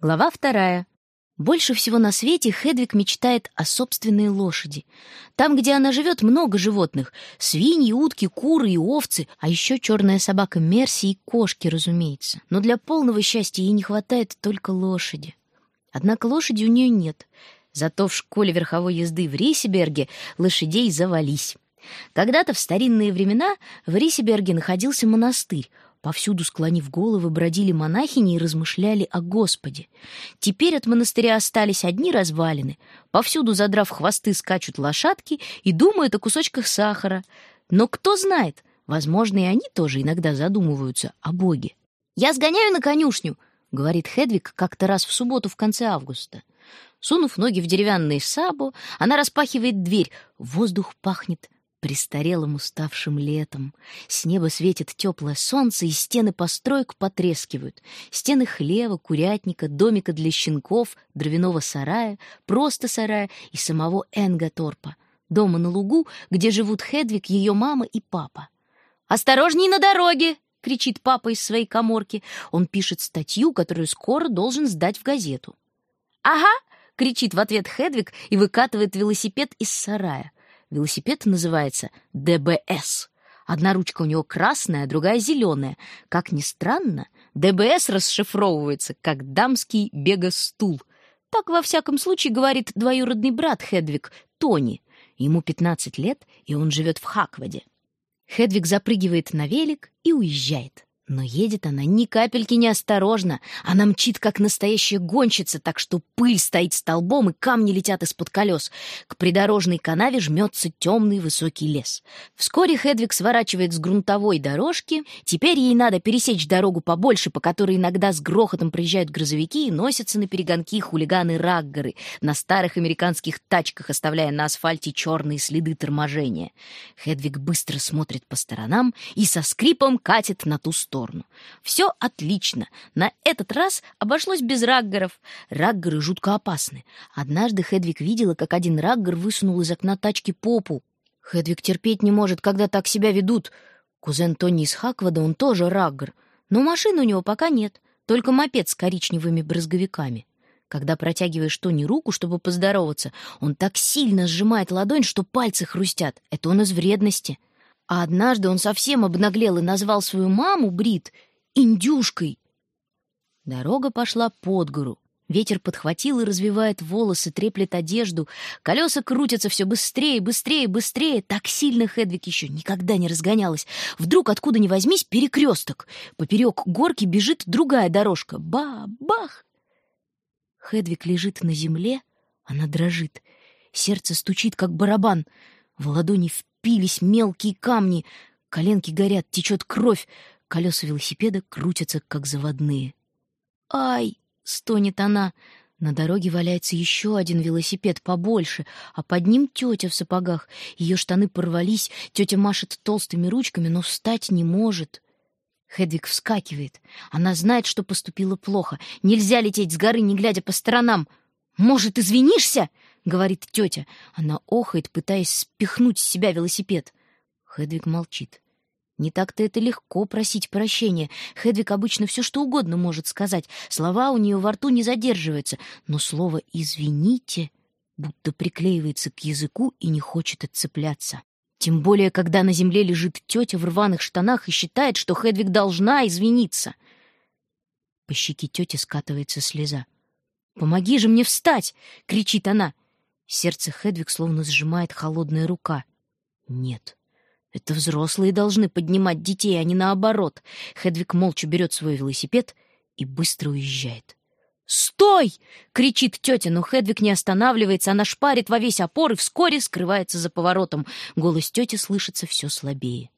Глава вторая. Больше всего на свете Хедвиг мечтает о собственной лошади. Там, где она живет, много животных. Свиньи, утки, куры и овцы, а еще черная собака Мерси и кошки, разумеется. Но для полного счастья ей не хватает только лошади. Однако лошади у нее нет. Зато в школе верховой езды в Рисеберге лошадей завались. Когда-то в старинные времена в Рисеберге находился монастырь, Повсюду, склонив головы, бродили монахини и размышляли о Господе. Теперь от монастыря остались одни развалины. Повсюду, задрав хвосты, скачут лошадки и думают о кусочках сахара. Но кто знает, возможно, и они тоже иногда задумываются о Боге. «Я сгоняю на конюшню», — говорит Хедвиг как-то раз в субботу в конце августа. Сунув ноги в деревянный сабу, она распахивает дверь. Воздух пахнет престарелым уставшим летом. С неба светит теплое солнце, и стены построек потрескивают. Стены хлева, курятника, домика для щенков, дровяного сарая, просто сарая и самого Энгаторпа, дома на лугу, где живут Хедвиг, ее мама и папа. «Осторожней на дороге!» — кричит папа из своей коморки. Он пишет статью, которую скоро должен сдать в газету. «Ага!» — кричит в ответ Хедвиг и выкатывает велосипед из сарая. Велосипед называется ДБС. Одна ручка у него красная, а другая зеленая. Как ни странно, ДБС расшифровывается как «дамский бегостул». Так, во всяком случае, говорит двоюродный брат Хедвиг, Тони. Ему 15 лет, и он живет в Хакваде. Хедвиг запрыгивает на велик и уезжает. Но едет она ни капельки не осторожно. Она мчит, как настоящая гонщица, так что пыль стоит столбом и камни летят из-под колес. К придорожной канаве жмется темный высокий лес. Вскоре Хедвиг сворачивает с грунтовой дорожки. Теперь ей надо пересечь дорогу побольше, по которой иногда с грохотом проезжают грузовики и носятся на перегонки хулиганы-раггары на старых американских тачках, оставляя на асфальте черные следы торможения. Хедвиг быстро смотрит по сторонам и со скрипом катит на ту сторону сторону. Все отлично. На этот раз обошлось без раггеров. Раггеры жутко опасны. Однажды Хедвиг видела, как один раггер высунул из окна тачки попу. Хедвиг терпеть не может, когда так себя ведут. Кузен Тони из Хаквада, он тоже раггер. Но машины у него пока нет, только мопед с коричневыми брызговиками. Когда протягиваешь Тони руку, чтобы поздороваться, он так сильно сжимает ладонь, что пальцы хрустят. Это он из вредности. А однажды он совсем обнаглел и назвал свою маму, Брит, индюшкой. Дорога пошла под гору. Ветер подхватил и развивает волосы, треплет одежду. Колеса крутятся все быстрее, быстрее, быстрее. Так сильно Хедвиг еще никогда не разгонялась. Вдруг, откуда ни возьмись, перекресток. Поперек горки бежит другая дорожка. Ба-бах! Хедвиг лежит на земле, она дрожит. Сердце стучит, как барабан. В ладони впились мелкие камни. Коленки горят, течет кровь. Колеса велосипеда крутятся, как заводные. «Ай!» — стонет она. На дороге валяется еще один велосипед побольше, а под ним тетя в сапогах. Ее штаны порвались, тетя машет толстыми ручками, но встать не может. Хедвиг вскакивает. Она знает, что поступила плохо. Нельзя лететь с горы, не глядя по сторонам. «Может, извинишься?» — говорит тетя. Она охает, пытаясь спихнуть с себя велосипед. Хедвиг молчит. Не так-то это легко просить прощения. Хедвиг обычно все что угодно может сказать. Слова у нее во рту не задерживаются. Но слово «извините» будто приклеивается к языку и не хочет отцепляться. Тем более, когда на земле лежит тетя в рваных штанах и считает, что Хедвиг должна извиниться. По щеке тети скатывается слеза. «Помоги же мне встать!» — кричит она. Сердце Хедвиг словно сжимает холодная рука. Нет, это взрослые должны поднимать детей, а не наоборот. Хедвиг молча берет свой велосипед и быстро уезжает. «Стой!» — кричит тетя, но Хедвиг не останавливается. Она шпарит во весь опор и вскоре скрывается за поворотом. Голос тети слышится все слабее.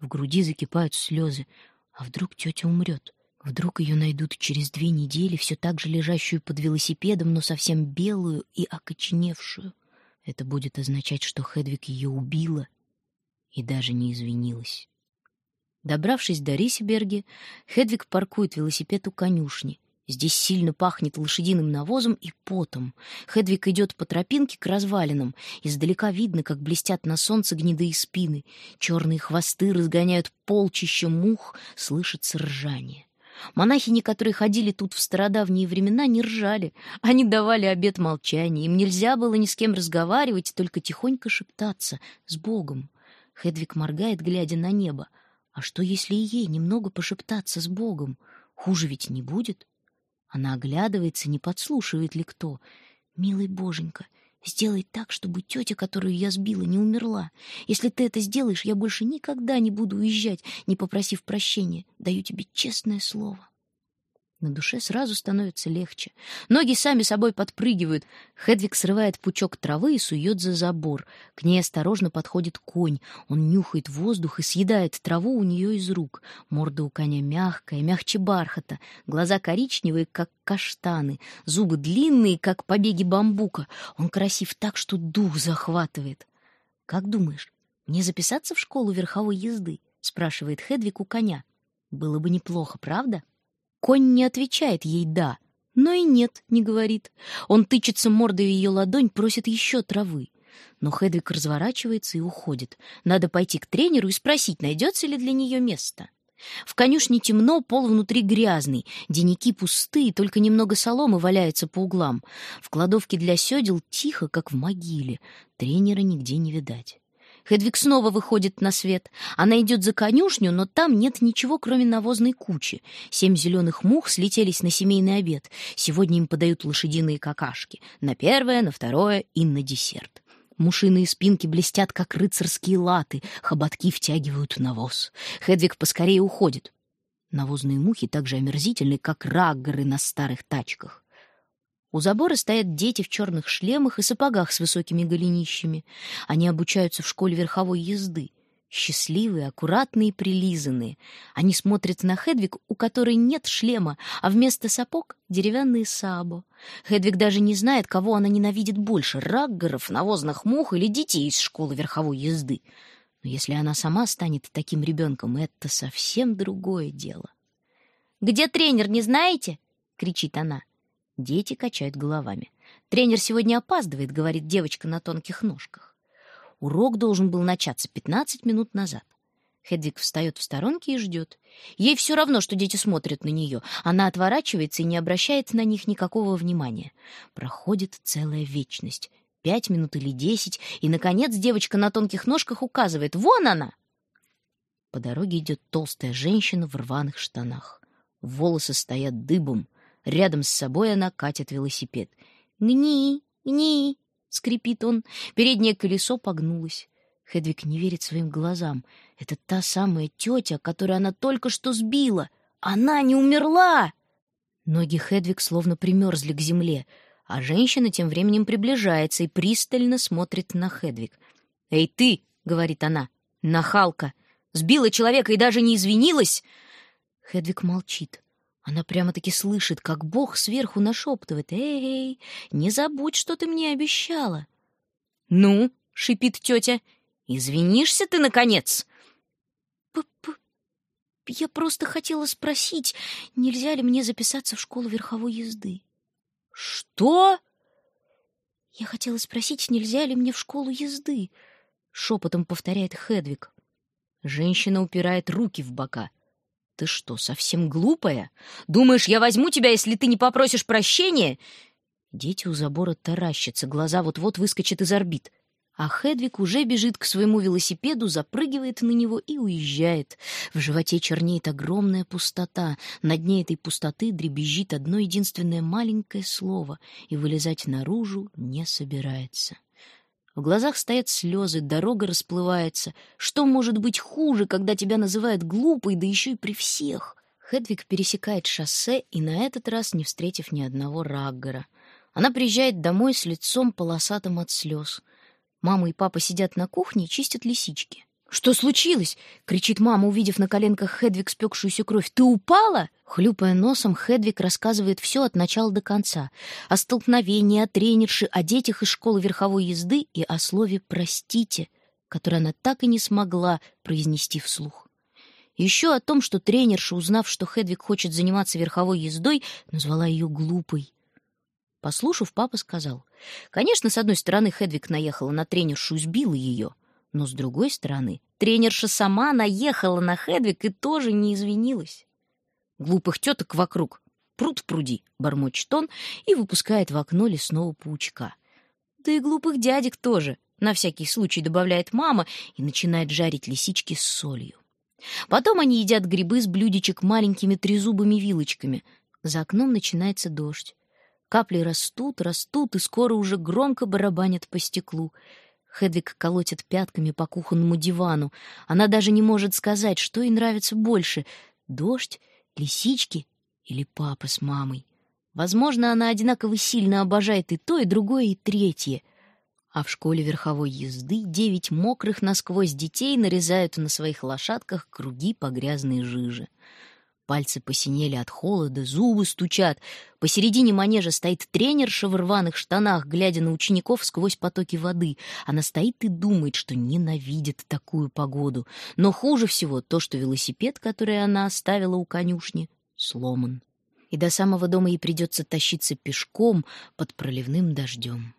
В груди закипают слезы. А вдруг тетя умрет? Вдруг ее найдут через две недели, все так же лежащую под велосипедом, но совсем белую и окоченевшую. Это будет означать, что Хедвиг ее убила и даже не извинилась. Добравшись до Рисеберги, Хедвиг паркует велосипед у конюшни. Здесь сильно пахнет лошадиным навозом и потом. Хедвиг идет по тропинке к развалинам. Издалека видно, как блестят на солнце гнедые спины. Черные хвосты разгоняют полчища мух, слышится ржание. Монахини, которые ходили тут в стародавние времена, не ржали. Они давали обет молчания. Им нельзя было ни с кем разговаривать, только тихонько шептаться с Богом. Хедвиг моргает, глядя на небо. А что, если и ей немного пошептаться с Богом? Хуже ведь не будет. Она оглядывается, не подслушивает ли кто. «Милый боженька, сделай так, чтобы тетя, которую я сбила, не умерла. Если ты это сделаешь, я больше никогда не буду уезжать, не попросив прощения. Даю тебе честное слово». На душе сразу становится легче. Ноги сами собой подпрыгивают. Хедвиг срывает пучок травы и сует за забор. К ней осторожно подходит конь. Он нюхает воздух и съедает траву у нее из рук. Морда у коня мягкая, мягче бархата. Глаза коричневые, как каштаны. Зубы длинные, как побеги бамбука. Он красив так, что дух захватывает. «Как думаешь, мне записаться в школу верховой езды?» — спрашивает Хедвиг у коня. «Было бы неплохо, правда?» Конь не отвечает ей «да», но и «нет» не говорит. Он тычется мордой в ее ладонь, просит еще травы. Но Хедвиг разворачивается и уходит. Надо пойти к тренеру и спросить, найдется ли для нее место. В конюшне темно, пол внутри грязный, денники пустые, только немного соломы валяется по углам. В кладовке для седел тихо, как в могиле. Тренера нигде не видать. Хедвиг снова выходит на свет. Она идет за конюшню, но там нет ничего, кроме навозной кучи. Семь зеленых мух слетелись на семейный обед. Сегодня им подают лошадиные какашки. На первое, на второе и на десерт. Мушиные спинки блестят, как рыцарские латы, хоботки втягивают навоз. Хедвиг поскорее уходит. Навозные мухи так же омерзительны, как раггары на старых тачках. У забора стоят дети в черных шлемах и сапогах с высокими голенищами. Они обучаются в школе верховой езды. Счастливые, аккуратные прилизанные. Они смотрят на Хедвиг, у которой нет шлема, а вместо сапог — деревянные сабо. Хедвиг даже не знает, кого она ненавидит больше — раггеров, навозных мух или детей из школы верховой езды. Но если она сама станет таким ребенком, это совсем другое дело. «Где тренер, не знаете?» — кричит она. Дети качают головами. «Тренер сегодня опаздывает», — говорит девочка на тонких ножках. Урок должен был начаться 15 минут назад. Хедвиг встает в сторонке и ждет. Ей все равно, что дети смотрят на нее. Она отворачивается и не обращает на них никакого внимания. Проходит целая вечность. Пять минут или десять, и, наконец, девочка на тонких ножках указывает. «Вон она!» По дороге идет толстая женщина в рваных штанах. Волосы стоят дыбом. Рядом с собой она катит велосипед. «Гни, гни!» — скрипит он. Переднее колесо погнулось. Хедвиг не верит своим глазам. Это та самая тетя, которую она только что сбила. Она не умерла! Ноги Хедвиг словно примерзли к земле, а женщина тем временем приближается и пристально смотрит на Хедвиг. «Эй, ты!» — говорит она. «Нахалка! Сбила человека и даже не извинилась!» Хедвиг молчит. Она прямо-таки слышит, как Бог сверху нашептывает. «Эй, не забудь, что ты мне обещала!» «Ну?» — шипит тетя. «Извинишься ты, наконец!» П -п «Я просто хотела спросить, нельзя ли мне записаться в школу верховой езды?» «Что?» «Я хотела спросить, нельзя ли мне в школу езды?» — шепотом повторяет Хедвиг. Женщина упирает руки в бока. Ты что, совсем глупая? Думаешь, я возьму тебя, если ты не попросишь прощения? Дети у забора таращатся, глаза вот-вот выскочат из орбит. А Хедвиг уже бежит к своему велосипеду, запрыгивает на него и уезжает. В животе чернеет огромная пустота. На дне этой пустоты дребезжит одно единственное маленькое слово, и вылезать наружу не собирается. В глазах стоят слезы, дорога расплывается. Что может быть хуже, когда тебя называют глупой, да еще и при всех? Хедвиг пересекает шоссе и на этот раз не встретив ни одного раггера. Она приезжает домой с лицом полосатым от слез. Мама и папа сидят на кухне и чистят лисички. «Что случилось?» — кричит мама, увидев на коленках Хедвиг спекшуюся кровь. «Ты упала?» Хлюпая носом, Хедвиг рассказывает все от начала до конца. О столкновении, о тренерше, о детях из школы верховой езды и о слове «простите», которое она так и не смогла произнести вслух. Еще о том, что тренерша, узнав, что Хедвиг хочет заниматься верховой ездой, назвала ее глупой. Послушав, папа сказал, «Конечно, с одной стороны, Хедвиг наехала на тренершу и сбила ее». Но, с другой стороны, тренерша сама наехала на Хедвиг и тоже не извинилась. Глупых теток вокруг. Пруд в пруди, бормочет он и выпускает в окно лесного паучка. Да и глупых дядек тоже, на всякий случай добавляет мама и начинает жарить лисички с солью. Потом они едят грибы с блюдечек маленькими трезубыми вилочками. За окном начинается дождь. Капли растут, растут и скоро уже громко барабанят по стеклу. Хедвиг колотит пятками по кухонному дивану. Она даже не может сказать, что ей нравится больше — дождь, лисички или папа с мамой. Возможно, она одинаково сильно обожает и то, и другое, и третье. А в школе верховой езды девять мокрых насквозь детей нарезают на своих лошадках круги по грязной жиже. Пальцы посинели от холода, зубы стучат. Посередине манежа стоит тренерша в рваных штанах, глядя на учеников сквозь потоки воды. Она стоит и думает, что ненавидит такую погоду. Но хуже всего то, что велосипед, который она оставила у конюшни, сломан. И до самого дома ей придется тащиться пешком под проливным дождем.